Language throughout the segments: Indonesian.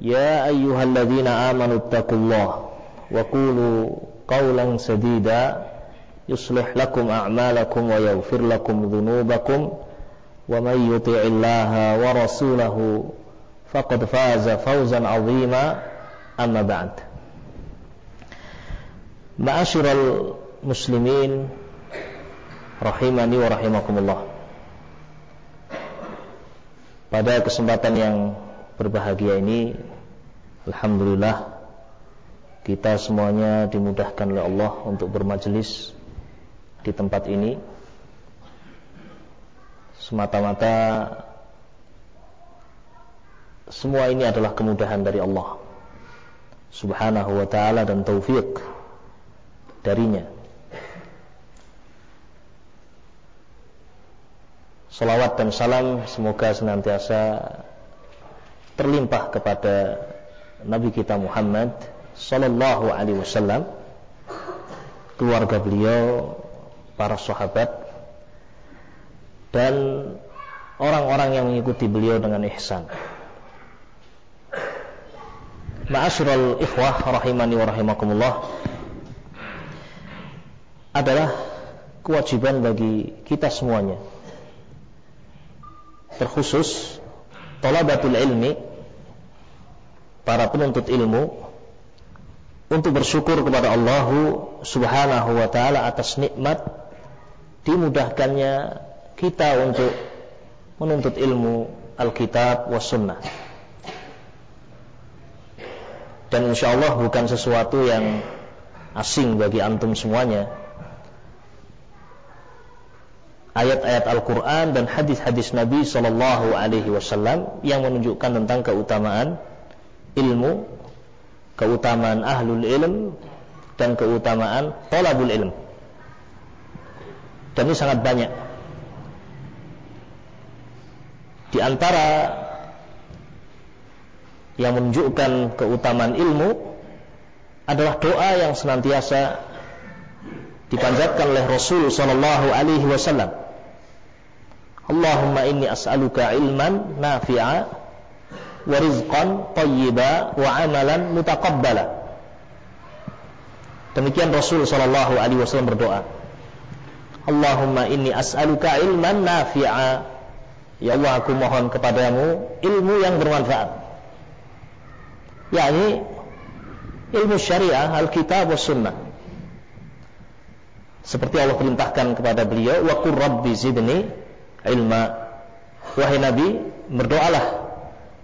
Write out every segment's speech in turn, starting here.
يا أيها الذين آمنوا اتقوا الله وقولوا قولا سديدا يصلح لكم أعمالكم ويغفر لكم ذنوبكم ومن يطع الله ورسوله فقد فاز فوزا عظيما. أما بعد معاشر المسلمين rahimani wa rahimakumullah pada kesempatan yang berbahagia ini Alhamdulillah kita semuanya dimudahkan oleh Allah untuk bermajelis di tempat ini. Semata-mata semua ini adalah kemudahan dari Allah subhanahu wa ta'ala dan taufik darinya. Salawat dan salam semoga senantiasa terlimpah kepada Nabi kita Muhammad sallallahu alaihi wasallam keluarga beliau para sahabat dan orang-orang yang mengikuti beliau dengan ihsan. Ma'asyiral ikhwah rahimani wa rahimakumullah adalah kewajiban bagi kita semuanya terkhusus talabatul ilmi para penuntut ilmu untuk bersyukur kepada Allah Subhanahu wa taala atas nikmat dimudahkannya kita untuk menuntut ilmu Alkitab was sunnah. Dan insya Allah bukan sesuatu yang asing bagi antum semuanya ayat-ayat Al-Quran dan hadis-hadis Nabi Shallallahu Alaihi Wasallam yang menunjukkan tentang keutamaan ilmu, keutamaan ahlul ilm dan keutamaan tolabul ilm. Dan ini sangat banyak. Di antara yang menunjukkan keutamaan ilmu adalah doa yang senantiasa dipanjatkan oleh Rasul Shallallahu Alaihi Wasallam Allahumma inni as'aluka ilman nafi'a wa rizqan tayyiba wa amalan mutaqabbala. Demikian Rasul sallallahu alaihi wasallam berdoa. Allahumma inni as'aluka ilman nafi'a. Ya Allah aku mohon kepadamu ilmu yang bermanfaat. yakni ilmu syariah, Alkitab wa sunnah. Seperti Allah perintahkan kepada beliau, wa qur rabbi zidni ilma wahai nabi berdoalah.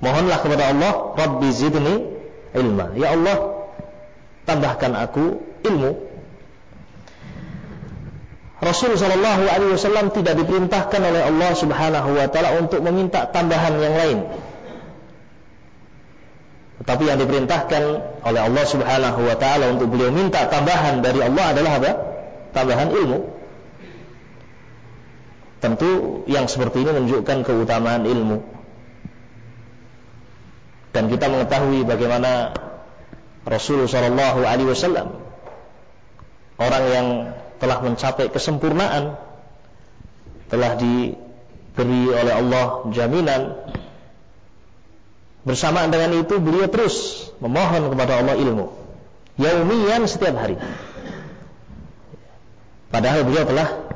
Mohonlah kepada Allah rabbi zidni ilma. Ya Allah tambahkan aku ilmu. Rasul Shallallahu Alaihi Wasallam tidak diperintahkan oleh Allah Subhanahu Wa Taala untuk meminta tambahan yang lain, tetapi yang diperintahkan oleh Allah Subhanahu Wa Taala untuk beliau minta tambahan dari Allah adalah apa? Tambahan ilmu. Tentu yang seperti ini menunjukkan keutamaan ilmu. Dan kita mengetahui bagaimana Rasulullah Shallallahu orang yang telah mencapai kesempurnaan telah diberi oleh Allah jaminan bersamaan dengan itu beliau terus memohon kepada Allah ilmu yaumiyan setiap hari padahal beliau telah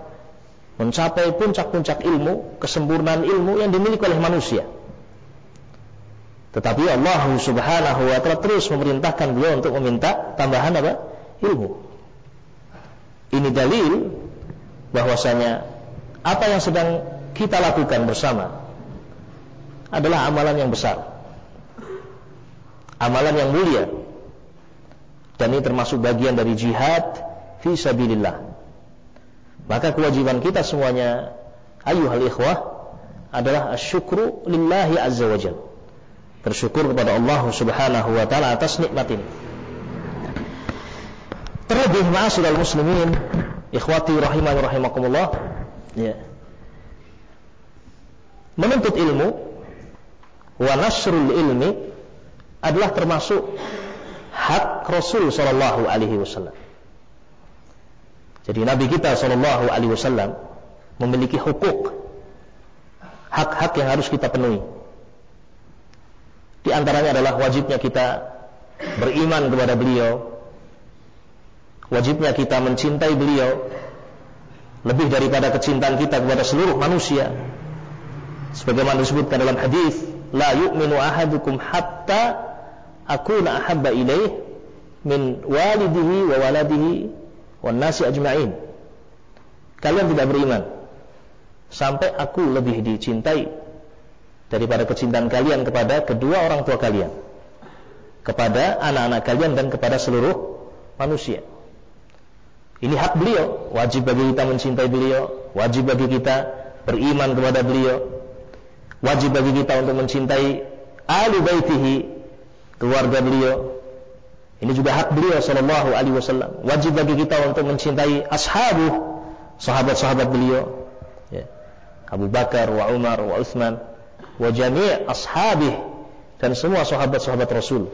mencapai puncak-puncak ilmu, kesempurnaan ilmu yang dimiliki oleh manusia. Tetapi Allah Subhanahu wa taala terus memerintahkan beliau untuk meminta tambahan apa? ilmu. Ini dalil bahwasanya apa yang sedang kita lakukan bersama adalah amalan yang besar. Amalan yang mulia. Dan ini termasuk bagian dari jihad fi sabilillah maka kewajiban kita semuanya ayuhal ikhwah adalah asyukru lillahi azza wajal. Bersyukur kepada Allah Subhanahu wa taala atas nikmat ini. Terlebih ma'asyiral muslimin, ikhwati rahimani rahimakumullah, ya. Menuntut ilmu wa nasrul ilmi adalah termasuk hak Rasul sallallahu alaihi wasallam. Jadi Nabi kita sallallahu alaihi wasallam memiliki hukuk hak-hak yang harus kita penuhi. Di antaranya adalah wajibnya kita beriman kepada beliau, wajibnya kita mencintai beliau lebih daripada kecintaan kita kepada seluruh manusia. Sebagaimana disebutkan dalam hadis, la yu'minu ahadukum hatta akuna ahabba ilaih min walidihi wa waladihi wan nasi ajma'in. Kalian tidak beriman sampai aku lebih dicintai daripada kecintaan kalian kepada kedua orang tua kalian, kepada anak-anak kalian dan kepada seluruh manusia. Ini hak beliau, wajib bagi kita mencintai beliau, wajib bagi kita beriman kepada beliau, wajib bagi kita untuk mencintai ahli baitihi, keluarga beliau. Ini juga hak beliau sallallahu alaihi wasallam. Wajib bagi kita untuk mencintai ashabu, sahabat-sahabat beliau. Ya. Abu Bakar wa Umar wa Uthman wa jami' ashabih dan semua sahabat-sahabat Rasul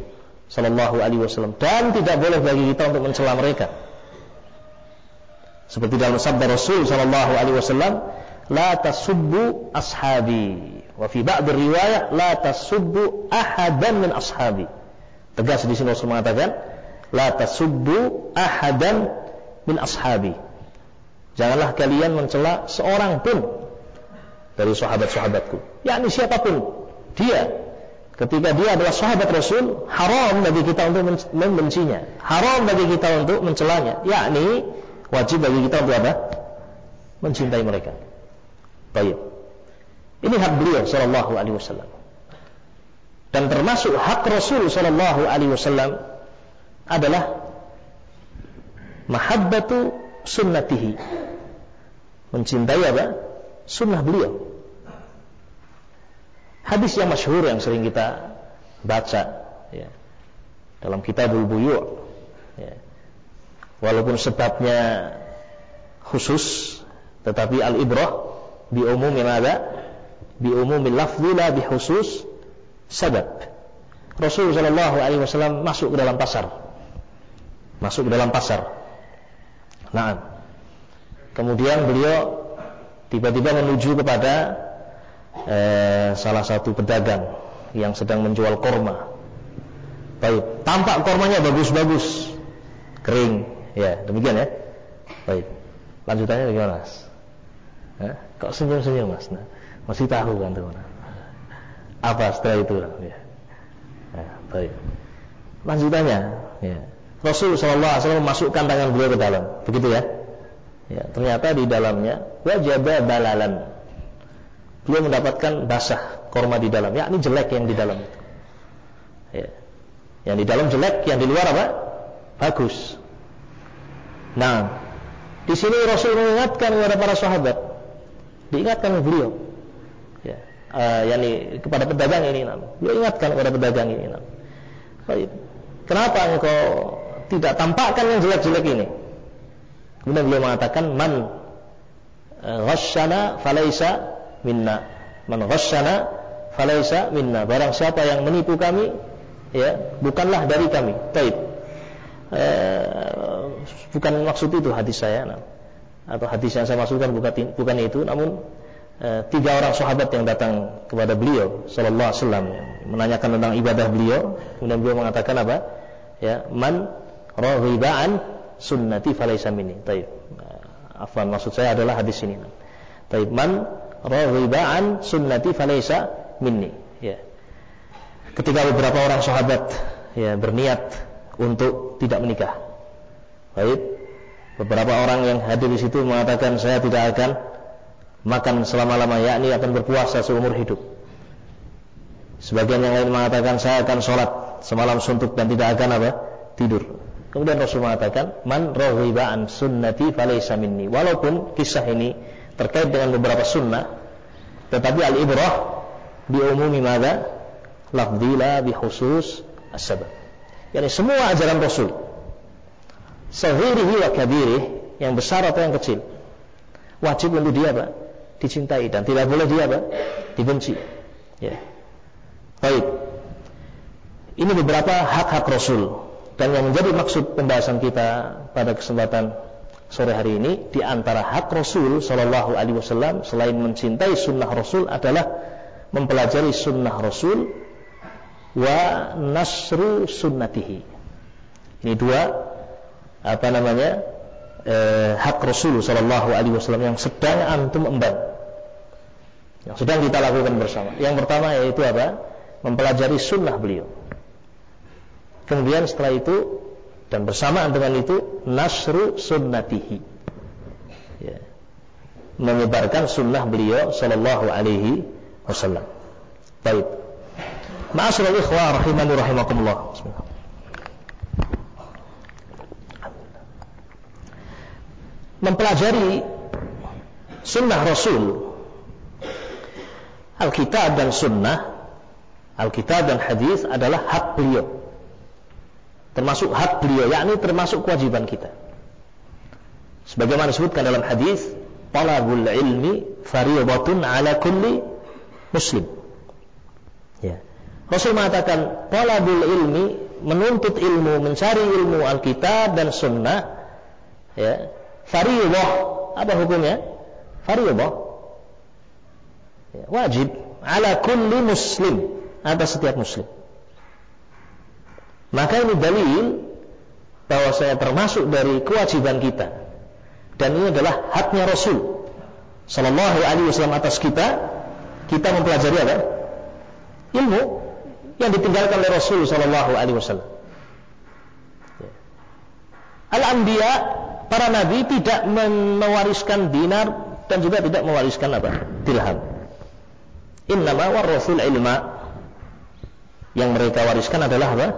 sallallahu alaihi wasallam dan tidak boleh bagi kita untuk mencela mereka seperti dalam sabda Rasul sallallahu alaihi wasallam la tasubbu ashabi wa fi ba'd riwayat la tasubbu ahadan min ashabi tegas di sini Rasul mengatakan la tasubbu ahadan min ashabi. Janganlah kalian mencela seorang pun dari sahabat-sahabatku. yakni siapa pun. Dia. Ketika dia adalah sahabat Rasul haram bagi kita untuk membencinya. Haram bagi kita untuk mencelanya. Yakni wajib bagi kita untuk apa? Mencintai mereka. Baik. Ini hak beliau sallallahu alaihi wasallam dan termasuk hak Rasul sallallahu alaihi wasallam adalah mahabbatu sunnatihi. Mencintai apa? Sunnah beliau. Hadis yang masyhur yang sering kita baca ya, dalam kitabul buyu' ya. walaupun sebabnya khusus tetapi al ibrah bi umumi ada bi umumi lafzi la bi khusus sebab Rasul sallallahu alaihi wasallam masuk ke dalam pasar masuk ke dalam pasar nah kemudian beliau tiba-tiba menuju kepada eh, salah satu pedagang yang sedang menjual korma. Baik, tampak kormanya bagus-bagus, kering, ya demikian ya. Baik, lanjutannya bagaimana mas? Eh, kok senyum-senyum mas? Nah, masih tahu kan tuh? Apa setelah itu? Ya. Ya, baik. Lanjutannya, ya. Rasul Shallallahu Alaihi memasukkan tangan beliau ke dalam, begitu ya? Ya, ternyata di dalamnya wajah balalan beliau mendapatkan basah korma di dalam ya ini jelek yang di dalam ya. yang di dalam jelek yang di luar apa bagus nah di sini Rasul mengingatkan kepada para sahabat diingatkan beliau uh, yakni kepada pedagang ini nam. Beliau ingatkan kepada pedagang ini nam. Baik. Kenapa engkau tidak tampakkan yang jelek-jelek ini? Kemudian beliau mengatakan man eh, ghasyana falaisa minna. Man ghasyana falaisa minna. Barang siapa yang menipu kami ya bukanlah dari kami. Taib eh, bukan maksud itu hadis saya nah. atau hadis yang saya maksudkan bukan bukan itu. Namun eh, tiga orang sahabat yang datang kepada beliau sallallahu alaihi wasallam menanyakan tentang ibadah beliau. Kemudian beliau mengatakan apa? Ya man raghibaan sunnati falaisa minni. Taib. Afwan maksud saya adalah hadis ini. Taib. Man raghiba an sunnati falaysa minni. Ya. Ketika beberapa orang sahabat ya berniat untuk tidak menikah. Baik. Beberapa orang yang hadir di situ mengatakan saya tidak akan makan selama-lama yakni akan berpuasa seumur hidup. Sebagian yang lain mengatakan saya akan sholat semalam suntuk dan tidak akan apa? Tidur. Kemudian Rasul mengatakan man raghiba an sunnati falaysa minni. Walaupun kisah ini terkait dengan beberapa sunnah tetapi al-ibrah bi umumi mada lafdila bi khusus as-sabab. Yani semua ajaran Rasul Sahirihi wa kabirih, yang besar atau yang kecil. Wajib untuk dia Pak, dicintai dan tidak boleh dia Pak, dibenci. Ya. Baik. Ini beberapa hak-hak Rasul dan yang menjadi maksud pembahasan kita pada kesempatan sore hari ini di antara hak Rasul Shallallahu Alaihi Wasallam selain mencintai sunnah Rasul adalah mempelajari sunnah Rasul wa nasru sunnatihi. Ini dua apa namanya eh, hak Rasul Shallallahu Alaihi Wasallam yang sedang antum emban, yang sedang kita lakukan bersama. Yang pertama yaitu apa? Mempelajari sunnah beliau. Kemudian setelah itu dan bersamaan dengan itu nasru sunnatihi. Ya. Menyebarkan sunnah beliau Shallallahu Alaihi Wasallam. Baik. Ma'asyiral ikhwah rahimani rahimakumullah. Mempelajari sunnah Rasul Alkitab dan sunnah Alkitab dan hadis adalah hak beliau. Termasuk hak beliau yakni termasuk kewajiban kita. Sebagaimana disebutkan dalam hadis talabul ilmi fariyadatun ala kulli muslim. Ya. Rasul mengatakan talabul ilmi menuntut ilmu mencari ilmu Alkitab dan sunnah. Ya. Faridah apa hukumnya? Faridah ya, wajib ala kulli muslim atas setiap muslim maka ini dalil bahwa saya termasuk dari kewajiban kita dan ini adalah haknya Rasul Sallallahu Alaihi Wasallam atas kita kita mempelajari apa ilmu yang ditinggalkan oleh Rasul Sallallahu Alaihi Wasallam ya. Al-Anbiya para nabi tidak mewariskan dinar dan juga tidak mewariskan apa? Dirham. Innama warasul ilma. Yang mereka wariskan adalah apa?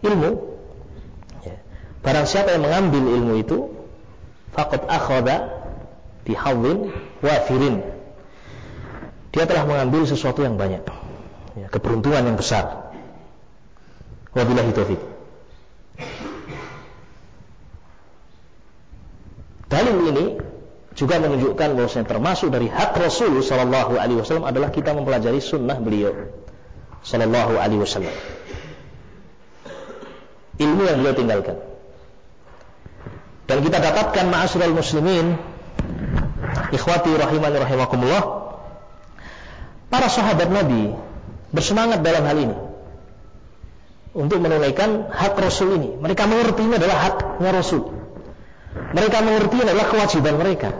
Ilmu. Ya. Barang siapa yang mengambil ilmu itu, faqad akhadha bihawin wafirin. Dia telah mengambil sesuatu yang banyak. Ya, keberuntungan yang besar. Wabillahi taufiq. Dalil ini juga menunjukkan bahwasanya termasuk dari hak Rasul Shallallahu Alaihi Wasallam adalah kita mempelajari sunnah beliau Shallallahu Alaihi Wasallam. Ilmu yang beliau tinggalkan. Dan kita dapatkan ma'asyiral muslimin ikhwati rahimani rahimakumullah para sahabat Nabi bersemangat dalam hal ini untuk menunaikan hak Rasul ini. Mereka mengerti ini adalah haknya Rasul. Mereka mengerti adalah kewajiban mereka.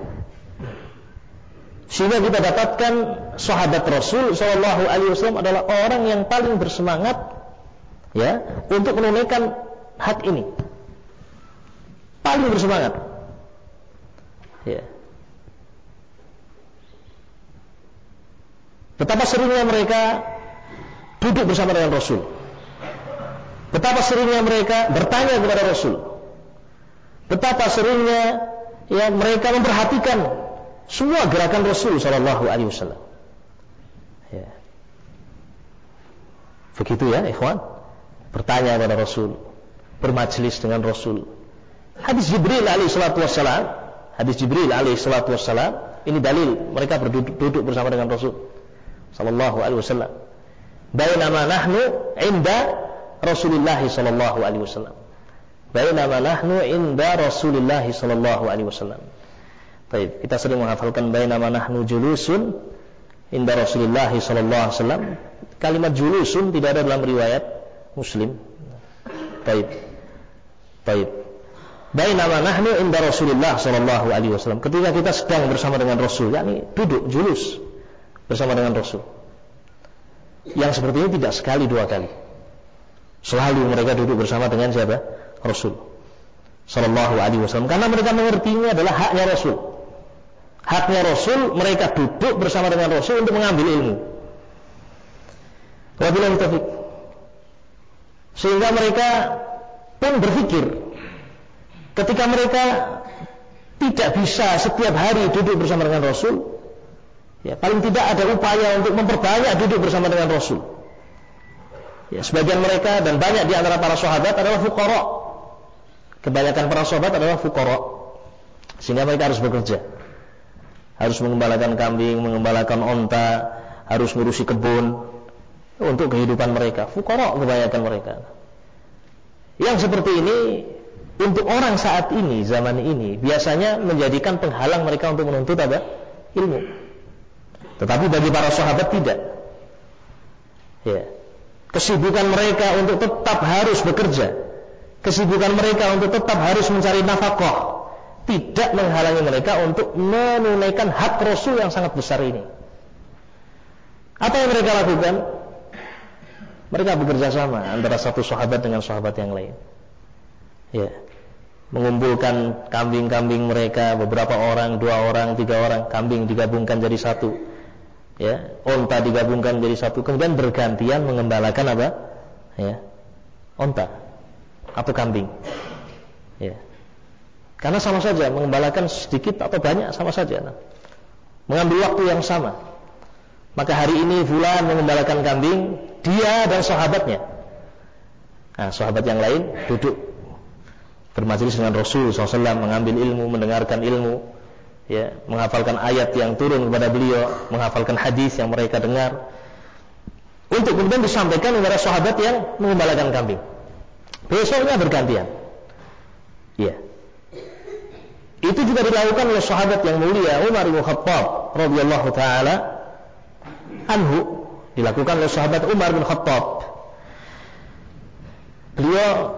Sehingga kita dapatkan sahabat Rasul Shallallahu Alaihi Wasallam adalah orang yang paling bersemangat ya untuk menunaikan hak ini. Paling bersemangat. Ya. Betapa seringnya mereka duduk bersama dengan Rasul. Betapa seringnya mereka bertanya kepada Rasul. Betapa seringnya ya mereka memperhatikan semua gerakan Rasul Shallallahu Alaihi Wasallam. Ya. Begitu ya, ikhwan. Bertanya kepada Rasul, bermajlis dengan Rasul. Hadis Jibril alaihi salatu wassalam, hadis Jibril alaihi salatu wassalam, ini dalil mereka berduduk duduk bersama dengan Rasul sallallahu alaihi wasallam. Bainama nahnu inda Rasulullah sallallahu alaihi wasallam. Bainama nahnu inda Rasulullah sallallahu alaihi wasallam. Baik, kita sering menghafalkan bainama nahnu julusun inda Rasulullah sallallahu alaihi wasallam. Kalimat julusun tidak ada dalam riwayat Muslim. Baik. Baik. Bainama nahnu inda Rasulullah sallallahu alaihi wasallam. Ketika kita sedang bersama dengan Rasul, yakni duduk julus bersama dengan Rasul. Yang seperti ini tidak sekali dua kali. Selalu mereka duduk bersama dengan siapa? Rasul Sallallahu Alaihi Wasallam. Karena mereka mengertinya adalah haknya Rasul. Haknya Rasul mereka duduk bersama dengan Rasul untuk mengambil ilmu. Wabillahi sehingga mereka pun berpikir ketika mereka tidak bisa setiap hari duduk bersama dengan Rasul ya paling tidak ada upaya untuk memperbanyak duduk bersama dengan Rasul. Ya sebagian mereka dan banyak di antara para sahabat adalah fuqara Kebanyakan para sahabat adalah fukara. Sehingga mereka harus bekerja. Harus mengembalakan kambing, mengembalakan onta, harus ngurusi kebun untuk kehidupan mereka. Fukara kebanyakan mereka. Yang seperti ini untuk orang saat ini, zaman ini, biasanya menjadikan penghalang mereka untuk menuntut apa? Ilmu. Tetapi bagi para sahabat tidak. Ya. Kesibukan mereka untuk tetap harus bekerja kesibukan mereka untuk tetap harus mencari nafkah tidak menghalangi mereka untuk menunaikan hak Rasul yang sangat besar ini. Apa yang mereka lakukan? Mereka bekerja sama antara satu sahabat dengan sahabat yang lain. Ya. Mengumpulkan kambing-kambing mereka beberapa orang, dua orang, tiga orang, kambing digabungkan jadi satu. Ya, onta digabungkan jadi satu, kemudian bergantian mengembalakan apa? Ya. Onta atau kambing. Ya. Karena sama saja mengembalakan sedikit atau banyak sama saja. Nah. Mengambil waktu yang sama. Maka hari ini fulan mengembalakan kambing, dia dan sahabatnya. Nah, sahabat yang lain duduk bermajelis dengan Rasul SAW mengambil ilmu, mendengarkan ilmu, ya, menghafalkan ayat yang turun kepada beliau, menghafalkan hadis yang mereka dengar, untuk kemudian disampaikan kepada sahabat yang mengembalakan kambing. Besoknya bergantian. Iya. Itu juga dilakukan oleh sahabat yang mulia Umar bin Khattab radhiyallahu taala anhu dilakukan oleh sahabat Umar bin Khattab. Beliau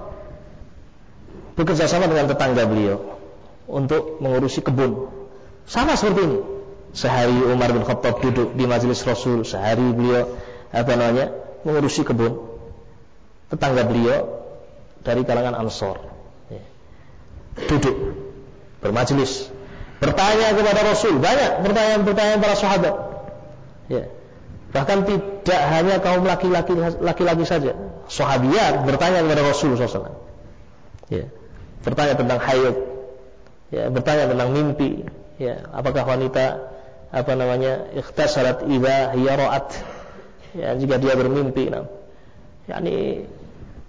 bekerja sama dengan tetangga beliau untuk mengurusi kebun. Sama seperti ini. Sehari Umar bin Khattab duduk di majelis Rasul, sehari beliau apa namanya mengurusi kebun. Tetangga beliau dari kalangan Ansor. Ya. Duduk, bermajelis, bertanya kepada Rasul, banyak pertanyaan-pertanyaan para sahabat. Ya. Bahkan tidak hanya kaum laki-laki laki-laki saja, sahabiat bertanya kepada Rasul SAW. Ya. Bertanya tentang hayat, ya, bertanya tentang mimpi, ya, apakah wanita apa namanya ikhtasarat idza hiya ya jika dia bermimpi nah yakni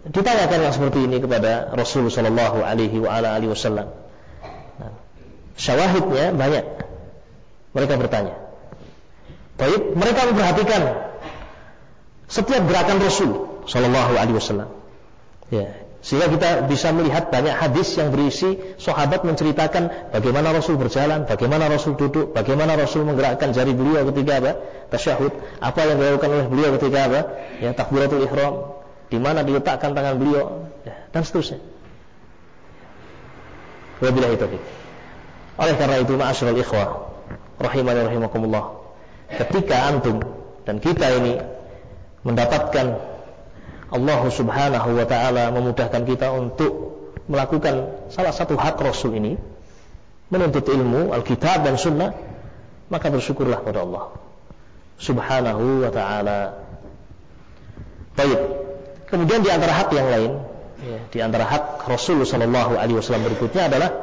Ditanyakan yang seperti ini kepada Rasul Shallallahu Alaihi Wasallam. Nah, syawahidnya banyak. Mereka bertanya. Baik, mereka memperhatikan setiap gerakan Rasul Shallallahu Alaihi Wasallam. Ya, sehingga kita bisa melihat banyak hadis yang berisi sahabat menceritakan bagaimana Rasul berjalan, bagaimana Rasul duduk, bagaimana Rasul menggerakkan jari beliau ketika apa? tasyahud, apa yang dilakukan oleh beliau ketika apa? ya takbiratul ihram, di mana diletakkan tangan beliau ya, dan seterusnya. Wabillahi taufiq. Oleh karena itu ma'asyiral ikhwah rahimani rahimakumullah. Ketika antum dan kita ini mendapatkan Allah Subhanahu wa taala memudahkan kita untuk melakukan salah satu hak Rasul ini menuntut ilmu Alkitab dan Sunnah maka bersyukurlah pada Allah Subhanahu wa taala. Baik. Kemudian di antara hak yang lain, ya, di antara hak Rasulullah Shallallahu Alaihi Wasallam berikutnya adalah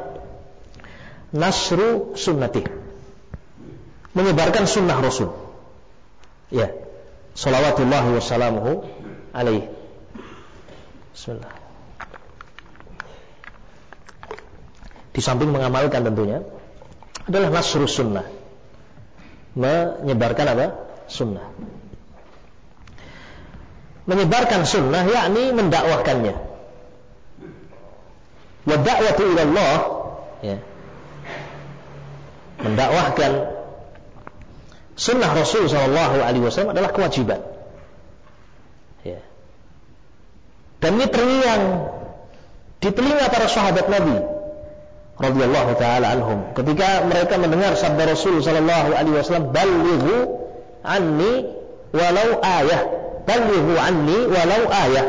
nasru sunnati, menyebarkan sunnah Rasul. Ya, salawatullah wassalamuhu alaihi. Bismillah. Di samping mengamalkan tentunya adalah nasru sunnah, menyebarkan apa? Sunnah menyebarkan sunnah yakni mendakwahkannya wa da'watu ila Allah ya. Mendakwahkan sunnah Rasul sallallahu alaihi wasallam adalah kewajiban. Ya. Dan ini terngiang di telinga para sahabat Nabi radhiyallahu taala anhum ketika mereka mendengar sabda Rasul sallallahu alaihi wasallam balighu anni walau ayah balighu anni walau ayat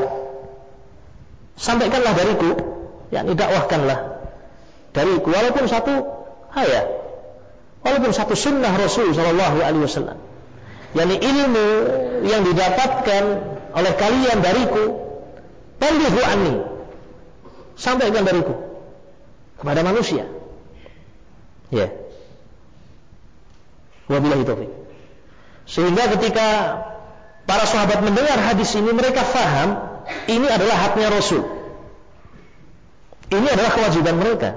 sampaikanlah dariku yakni dakwahkanlah dariku walaupun satu ayat walaupun satu sunnah Rasul Shallallahu Alaihi Wasallam. Yakni ilmu yang didapatkan oleh kalian dariku balighu anni sampaikan dariku kepada manusia. Ya. Wabillahi taufik sehingga ketika Para sahabat mendengar hadis ini mereka faham ini adalah haknya Rasul. Ini adalah kewajiban mereka.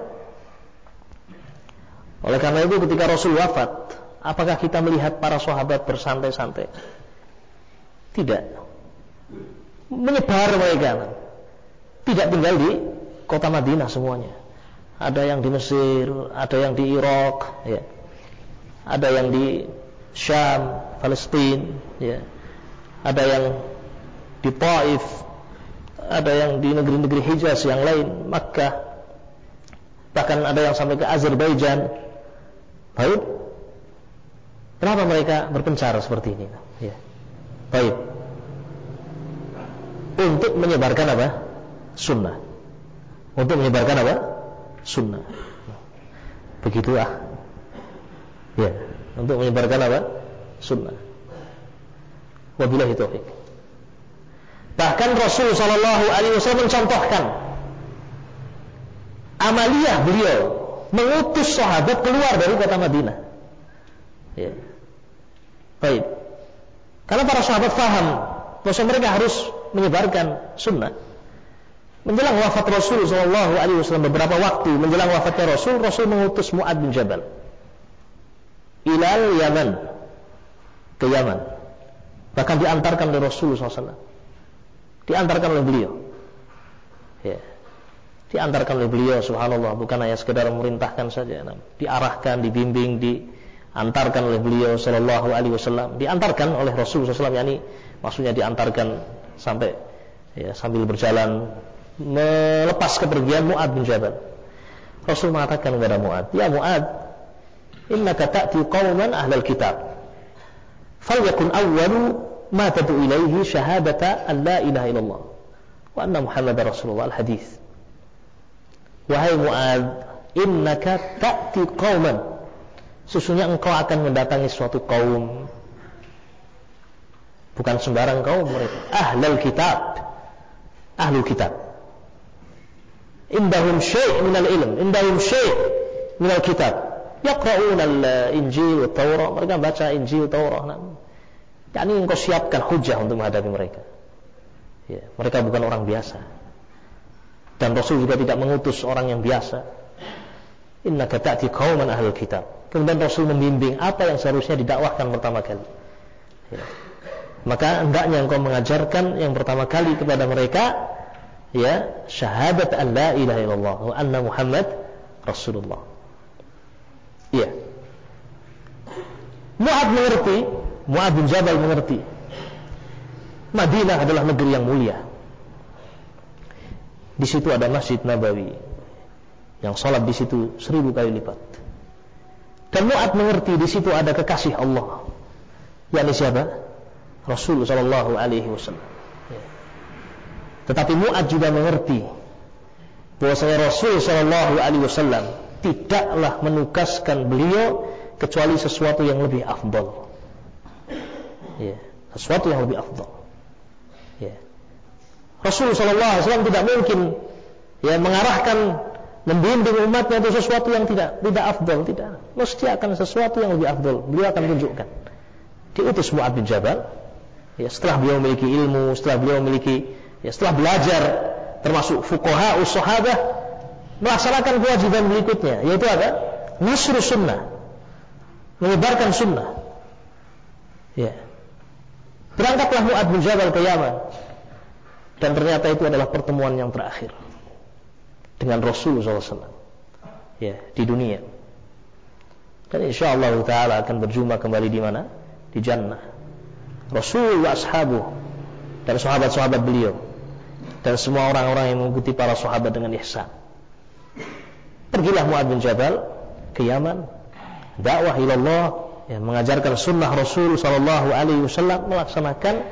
Oleh karena itu ketika Rasul wafat, apakah kita melihat para sahabat bersantai-santai? Tidak. Menyebar mereka. Tidak tinggal di kota Madinah semuanya. Ada yang di Mesir, ada yang di Irak, ya. Ada yang di Syam, Palestina, ya. Ada yang di Taif, ada yang di negeri-negeri Hijaz yang lain, Makkah, bahkan ada yang sampai ke Azerbaijan. Baik. Kenapa mereka berpencar seperti ini? Ya. Baik. Untuk menyebarkan apa? Sunnah. Untuk menyebarkan apa? Sunnah. Begitulah. Ya. Untuk menyebarkan apa? Sunnah. Wabillahi taufiq. Bahkan Rasul Shallallahu Alaihi Wasallam mencontohkan amaliyah beliau mengutus sahabat keluar dari kota Madinah. Ya. Baik. Karena para sahabat faham bahwa mereka harus menyebarkan sunnah. Menjelang wafat Rasul Shallallahu Alaihi Wasallam beberapa waktu menjelang wafatnya Rasul, Rasul mengutus Muad bin Jabal ilal Yaman ke Yaman. Bahkan diantarkan oleh Rasul SAW diantarkan oleh beliau. Ya. Diantarkan oleh beliau subhanallah bukan hanya sekedar memerintahkan saja, diarahkan, dibimbing, diantarkan oleh beliau sallallahu alaihi wasallam, diantarkan oleh Rasul sallallahu alaihi maksudnya diantarkan sampai ya, sambil berjalan melepas kepergian Muad bin Jabal. Rasul mengatakan kepada Muad, "Ya Muad, innaka ta'ti qauman ahlal kitab. Falyakun awwalu ma tadu ilaihi syahadata an la ilaha illallah wa anna Muhammad Rasulullah al-hadis. Wahai Muad, innaka ta'ti qauman. Sesungguhnya engkau akan mendatangi suatu kaum bukan sembarang kaum mereka, ahlul kitab. Ahlul kitab. Indahum syai' minal ilm, indahum syai' minal kitab. Yaqra'una al-Injil wa Taurat, mereka baca Injil Taurat. Nah yakni engkau siapkan hujah untuk menghadapi mereka. Ya, mereka bukan orang biasa. Dan Rasul juga tidak mengutus orang yang biasa. Inna ta'ti qauman ahlul kitab. Kemudian Rasul membimbing apa yang seharusnya didakwahkan pertama kali. Ya. Maka hendaknya engkau mengajarkan yang pertama kali kepada mereka ya syahadat an la ilaha illallah wa anna Muhammad Rasulullah. Iya. Mu'ad mengerti Mu'ad bin Jabal mengerti. Madinah adalah negeri yang mulia. Di situ ada Masjid Nabawi yang sholat di situ seribu kali lipat. Dan Mu'ad mengerti di situ ada kekasih Allah. Yakni siapa? Rasul Shallallahu Alaihi Wasallam. Tetapi Mu'ad juga mengerti bahwasanya Rasul Shallallahu Alaihi Wasallam tidaklah menugaskan beliau kecuali sesuatu yang lebih afdal ya, sesuatu yang lebih afdal. Ya. Rasul Wasallam tidak mungkin ya mengarahkan membimbing umatnya itu sesuatu yang tidak tidak afdal, tidak. Mesti akan sesuatu yang lebih afdal. Beliau akan tunjukkan. Diutus Mu'ad bin Jabal, ya setelah beliau memiliki ilmu, setelah beliau memiliki, ya setelah belajar termasuk fuqaha sahabah melaksanakan kewajiban berikutnya yaitu apa? Nasrul sunnah menyebarkan sunnah ya Berangkatlah Mu'ad bin Jabal ke Yaman. Dan ternyata itu adalah pertemuan yang terakhir dengan Rasul SAW ya, di dunia. Dan insya Allah Taala akan berjumpa kembali di mana? Di Jannah. Rasul wa ashabu dan sahabat-sahabat beliau dan semua orang-orang yang mengikuti para sahabat dengan ihsan. Pergilah Mu'ad bin Jabal ke Yaman, dakwah ilallah ya, mengajarkan sunnah Rasul Shallallahu Alaihi Wasallam melaksanakan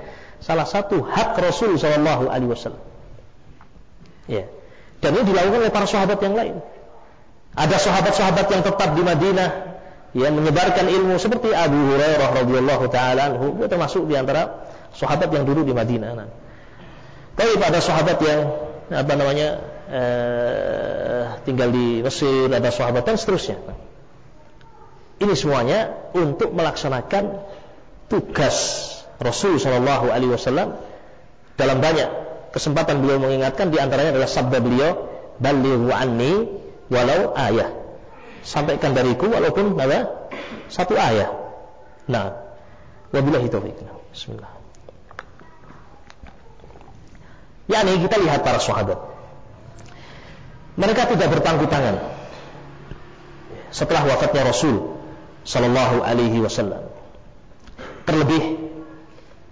salah satu hak Rasul Shallallahu Alaihi Wasallam. Ya. Dan ini dilakukan oleh para sahabat yang lain. Ada sahabat-sahabat yang tetap di Madinah yang menyebarkan ilmu seperti Abu Hurairah radhiyallahu taala anhu termasuk di antara sahabat yang dulu di Madinah. Nah. Tapi pada sahabat yang apa namanya eh, tinggal di Mesir, ada sahabat dan seterusnya. Nah. Ini semuanya untuk melaksanakan tugas Rasul Shallallahu Alaihi Wasallam dalam banyak kesempatan beliau mengingatkan di antaranya adalah sabda beliau balighu anni walau ayah. Sampaikan dariku walaupun apa satu ayat nah wabillahi taufiq. Bismillah. Yakni kita lihat para sahabat. Mereka tidak berpangku tangan. Setelah wafatnya Rasul sallallahu alaihi wasallam. Terlebih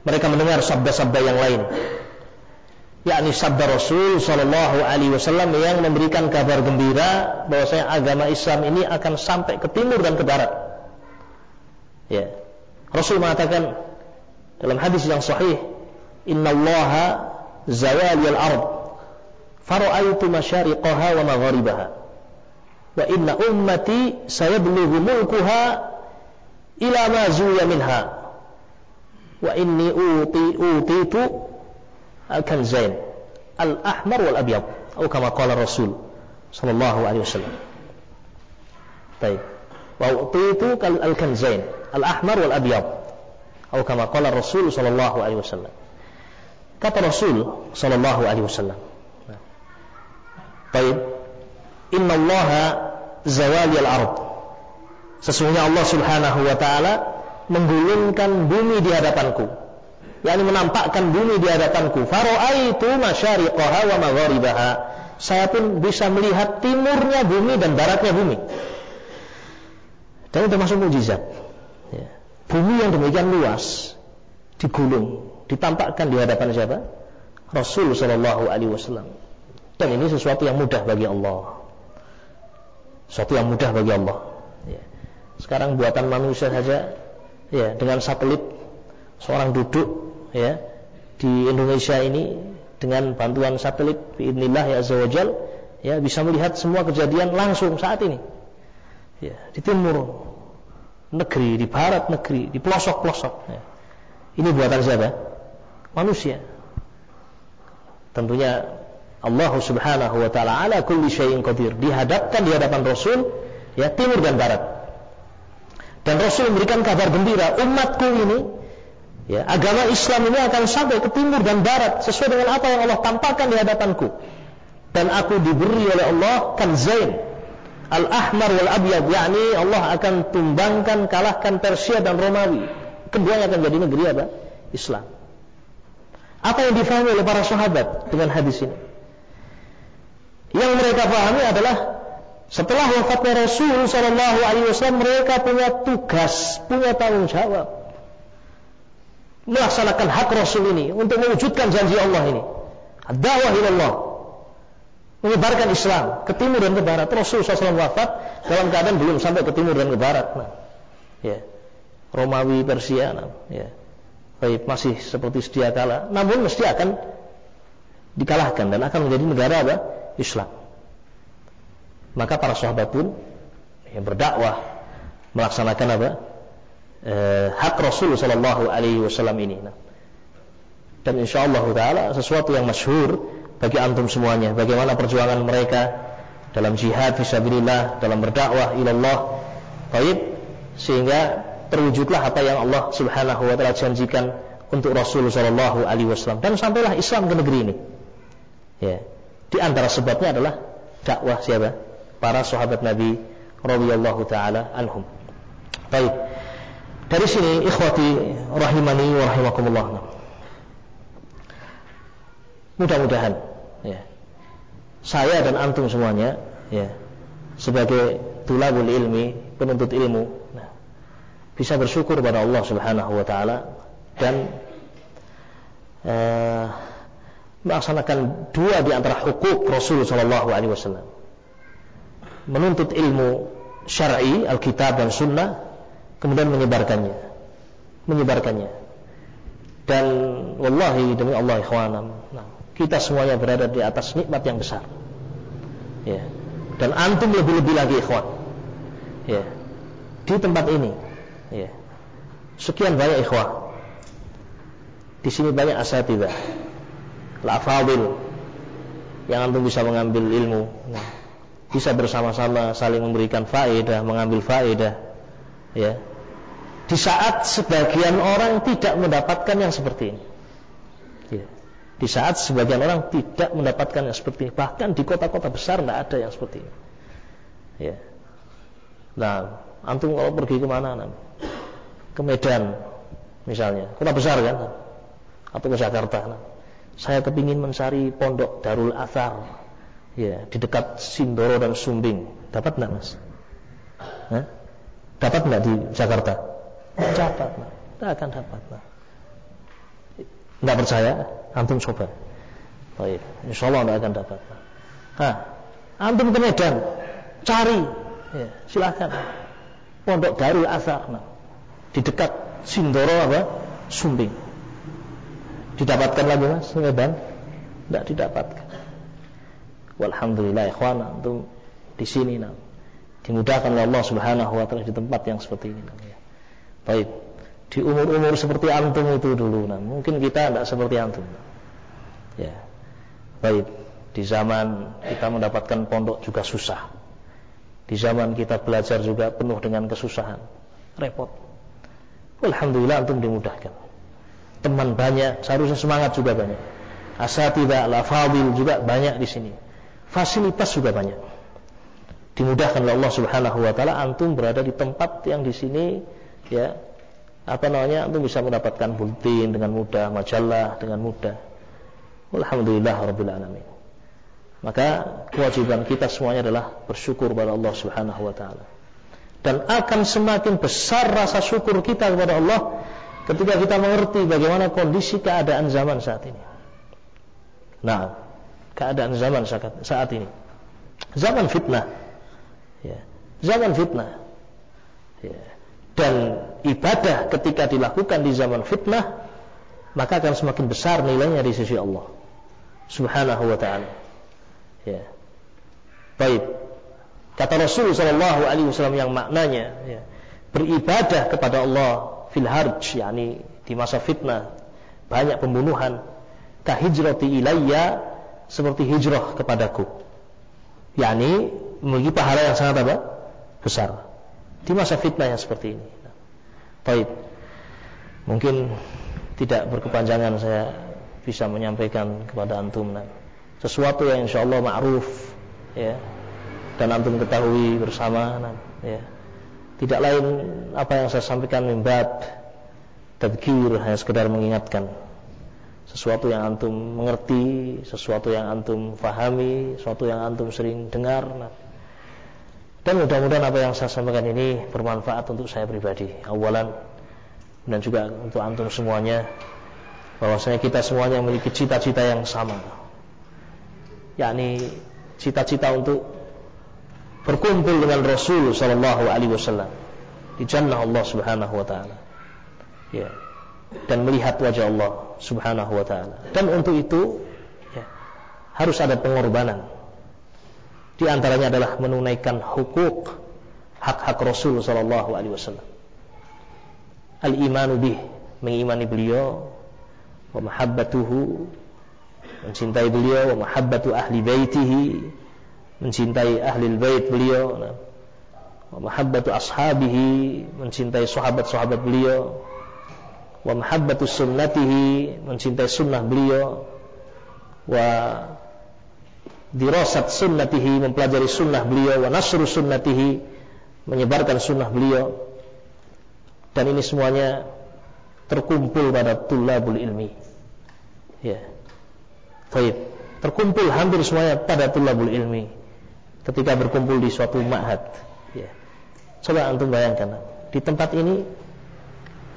mereka mendengar sabda-sabda yang lain. Yakni sabda Rasul Shallallahu Alaihi Wasallam yang memberikan kabar gembira bahwasanya agama Islam ini akan sampai ke timur dan ke barat. Ya, Rasul mengatakan dalam hadis yang sahih, Inna Allah zawali al-ard, fara'aitu masyariqaha wa magharibaha, wa inna ummati sayablughu mulkuha ila ma zuya minha, wa inni uti utitu al-kanzain al-ahmar wal abyad atau kama qala Rasul sallallahu alaihi wasallam. Baik. Wa utitu al-kanzain al-ahmar wal abyad atau kama qala Rasul sallallahu alaihi wasallam. Kata Rasul sallallahu alaihi wasallam. Baik. Inna Allah zawali al-ard. Sesungguhnya Allah Subhanahu wa taala menggulingkan bumi di hadapanku yakni menampakkan bumi di hadapanku. Faro'aitu masyariqaha wa magharibaha. Saya pun bisa melihat timurnya bumi dan baratnya bumi. Dan itu termasuk mujizat. Ya. Bumi yang demikian luas digulung, ditampakkan di hadapan siapa? Rasul Shallallahu Alaihi Wasallam. Dan ini sesuatu yang mudah bagi Allah. Sesuatu yang mudah bagi Allah. Ya. Sekarang buatan manusia saja, ya dengan satelit seorang duduk ya di Indonesia ini dengan bantuan satelit biidznillah ya azza ya bisa melihat semua kejadian langsung saat ini. Ya, di timur negeri, di barat negeri, di pelosok-pelosok ya. Ini buatan siapa? Manusia. Tentunya Allah Subhanahu wa taala ala kulli syai'in qadir. Dihadapkan di hadapan Rasul ya timur dan barat. Dan Rasul memberikan kabar gembira umatku ini Ya, agama Islam ini akan sampai ke timur dan barat sesuai dengan apa yang Allah tampakkan di hadapanku. Dan aku diberi oleh Allah kanzain al-ahmar wal abyad, yakni Allah akan tumbangkan kalahkan Persia dan Romawi. Keduanya akan jadi negeri apa? Islam. Apa yang difahami oleh para sahabat dengan hadis ini? Yang mereka pahami adalah setelah wafatnya Rasul Shallallahu Alaihi Wasallam mereka punya tugas, punya tanggung jawab melaksanakan hak Rasul ini untuk mewujudkan janji Allah ini. Dakwah Allah menyebarkan Islam ke timur dan ke barat. Rasul SAW wafat dalam keadaan belum sampai ke timur dan ke barat. Nah, ya. Romawi, Persia, nah, ya. Baik, masih seperti sedia kala, namun mesti akan dikalahkan dan akan menjadi negara apa? Islam. Maka para sahabat pun yang berdakwah melaksanakan apa? eh, hak Rasul Shallallahu Alaihi Wasallam ini. Nah, dan insya Allah Taala sesuatu yang masyhur bagi antum semuanya. Bagaimana perjuangan mereka dalam jihad fisabilillah, dalam berdakwah ilallah, baik sehingga terwujudlah apa yang Allah Subhanahu Wa Taala janjikan untuk Rasul Shallallahu Alaihi Wasallam dan sampailah Islam ke negeri ini. Ya, di antara sebabnya adalah dakwah siapa? Para sahabat Nabi radhiyallahu taala anhum. Baik. Dari sini ikhwati rahimani wa rahimakumullah. Mudah-mudahan ya. Saya dan antum semuanya ya sebagai tulabul ilmi, penuntut ilmu nah, bisa bersyukur kepada Allah Subhanahu wa taala dan uh, melaksanakan dua di antara hukuk Rasul sallallahu alaihi wasallam. Menuntut ilmu syar'i, Alkitab dan Sunnah kemudian menyebarkannya. Menyebarkannya. Dan wallahi demi Allah ikhwanam nah, kita semuanya berada di atas nikmat yang besar. Ya. Dan antum lebih-lebih lagi ikhwan. Ya. Di tempat ini ya. Sekian banyak ikhwah di sini banyak asatidah lafadil yang antum bisa mengambil ilmu nah, bisa bersama-sama saling memberikan faedah mengambil faedah ya di saat sebagian orang tidak mendapatkan yang seperti ini. Ya. Di saat sebagian orang tidak mendapatkan yang seperti ini, bahkan di kota-kota besar tidak ada yang seperti ini. Ya. Nah, antum kalau pergi ke mana? Nah, ke Medan, misalnya, kota besar kan, atau ke Jakarta. Nah, saya kepingin mencari pondok Darul Athar, ya, di dekat Sindoro dan Sumbing. Dapat nggak mas? Hah? Dapat nggak di Jakarta? Dapat, nah. tidak akan dapat. Nah. Tidak percaya? Antum coba. Baik, insya Allah tidak akan dapat. Nah, antum ke Medan, cari, ya, silakan. Pondok Darul Asar, nah, di dekat Sindoro apa? Sumbing. Didapatkan lagi mas, Medan? Tidak didapatkan. Walhamdulillah, ikhwan, antum di sini, nah, dimudahkan oleh Allah Subhanahu Wa Taala di tempat yang seperti ini. Nah. Baik. Di umur-umur seperti antum itu dulu nah mungkin kita tidak seperti antum. Ya. Baik. Di zaman kita mendapatkan pondok juga susah. Di zaman kita belajar juga penuh dengan kesusahan. Repot. Alhamdulillah antum dimudahkan teman banyak seharusnya semangat juga banyak asatidah la fadil juga banyak di sini fasilitas juga banyak dimudahkan oleh Allah Subhanahu wa taala antum berada di tempat yang di sini ya apa namanya untuk bisa mendapatkan bulletin dengan mudah, majalah dengan mudah. Alhamdulillah rabbil alamin. Maka kewajiban kita semuanya adalah bersyukur kepada Allah Subhanahu wa taala. Dan akan semakin besar rasa syukur kita kepada Allah ketika kita mengerti bagaimana kondisi keadaan zaman saat ini. Nah, keadaan zaman saat ini. Zaman fitnah. Ya. Zaman fitnah. Ya dan ibadah ketika dilakukan di zaman fitnah maka akan semakin besar nilainya di sisi Allah subhanahu wa ta'ala ya baik kata Rasul sallallahu alaihi yang maknanya ya, beribadah kepada Allah fil harj yakni di masa fitnah banyak pembunuhan. Kahijrati ilayya seperti hijrah kepadaku. Yakni memiliki pahala yang sangat apa? Besar. Di masa fitnah yang seperti ini. Baik, mungkin tidak berkepanjangan saya bisa menyampaikan kepada antum nah, sesuatu yang insya Allah ma'ruf ya. Dan antum ketahui bersama nah, ya tidak lain apa yang saya sampaikan mimbab tadkir hanya sekedar mengingatkan sesuatu yang antum mengerti sesuatu yang antum fahami sesuatu yang antum sering dengar nah, dan mudah-mudahan apa yang saya sampaikan ini bermanfaat untuk saya pribadi. Awalan dan juga untuk antum semuanya bahwasanya kita semuanya memiliki cita-cita yang sama. yakni cita-cita untuk berkumpul dengan Rasul sallallahu alaihi wasallam di jannah Allah Subhanahu wa taala. Ya. Dan melihat wajah Allah Subhanahu wa taala. Dan untuk itu ya, harus ada pengorbanan di antaranya adalah menunaikan hukuk hak-hak Rasul sallallahu alaihi wasallam. Al-imanu bih, mengimani beliau, wa mahabbatuhu, mencintai beliau, wa mahabbatu ahli baitihi, mencintai ahli bait beliau, wa mahabbatu ashabihi, mencintai sahabat-sahabat beliau, wa mahabbatu sunnatihi, mencintai sunnah beliau, wa dirasat sunnatihi mempelajari sunnah beliau. Wa nasru sunnatihi menyebarkan sunnah beliau. Dan ini semuanya terkumpul pada tulabul ilmi. Ya. Terkumpul hampir semuanya pada tulabul ilmi ketika berkumpul di suatu ma'had ya coba antum bayangkan di tempat ini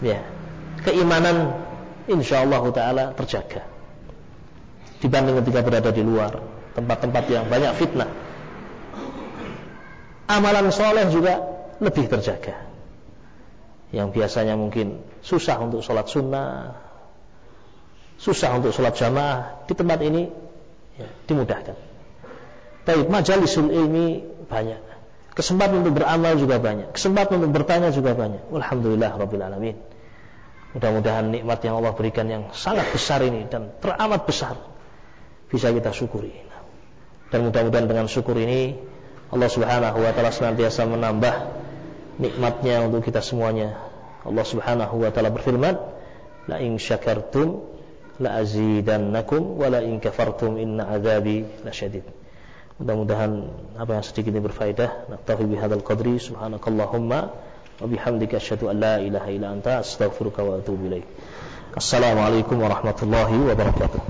ya keimanan insyaallah taala terjaga dibanding ketika berada di luar tempat-tempat yang banyak fitnah. Amalan soleh juga lebih terjaga. Yang biasanya mungkin susah untuk sholat sunnah, susah untuk sholat jamaah, di tempat ini ya, dimudahkan. Tapi majalisul ilmi banyak. Kesempatan untuk beramal juga banyak. Kesempatan untuk bertanya juga banyak. Alhamdulillah Rabbil Alamin. Mudah-mudahan nikmat yang Allah berikan yang sangat besar ini dan teramat besar bisa kita syukuri. Dan mudah-mudahan dengan syukur ini Allah Subhanahu wa taala senantiasa menambah nikmatnya untuk kita semuanya. Allah Subhanahu wa taala berfirman, "La in syakartum la azidannakum wa la in kafartum inna adzabi lasyadid. Mudah-mudahan apa yang sedikit ini berfaedah. Naktafi bihadzal qadri subhanakallahumma wa bihamdika asyhadu an la ilaha illa anta astaghfiruka wa atubu ilaik. Assalamualaikum warahmatullahi wabarakatuh.